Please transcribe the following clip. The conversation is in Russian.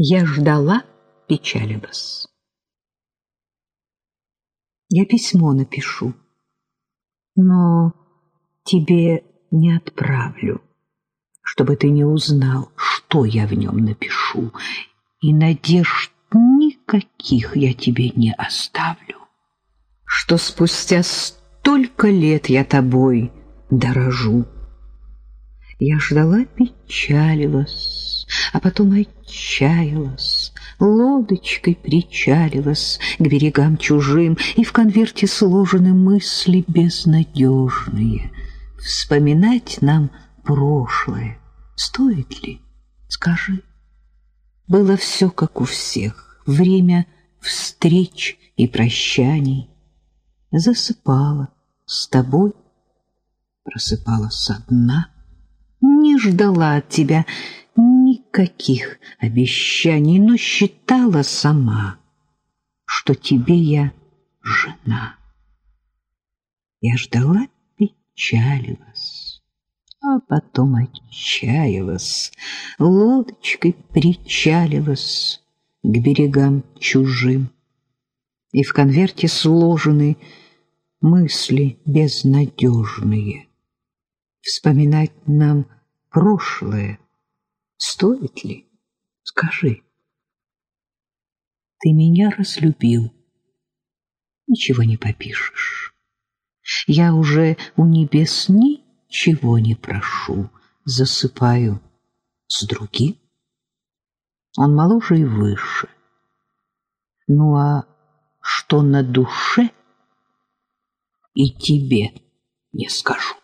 Я ждала, печалилась. Я письмо напишу, но тебе не отправлю, чтобы ты не узнал, что я в нем напишу, и надежд никаких я тебе не оставлю, что спустя столько лет я тобой дорожу. Я ждала, печалилась, а потом отчаялась, лодочкой причалилась к берегам чужим, и в конверте сложены мысли безнадежные. Вспоминать нам прошлое стоит ли? Скажи. Было все как у всех, время встреч и прощаний. Засыпала с тобой, просыпалась со дна, не ждала от тебя никаких обещаний, но считала сама, что тебе я жена. Я ждала, печалилась, а потом отчаялась, лодочкой причалилась к берегам чужим, и в конверте сложены мысли безнадежные. Вспоминать нам прошлое Стоит ли? Скажи. Ты меня разлюбил. Ничего не попишешь. Я уже у небес ничего не прошу. Засыпаю с другим. Он моложе и выше. Ну а что на душе, и тебе не скажу.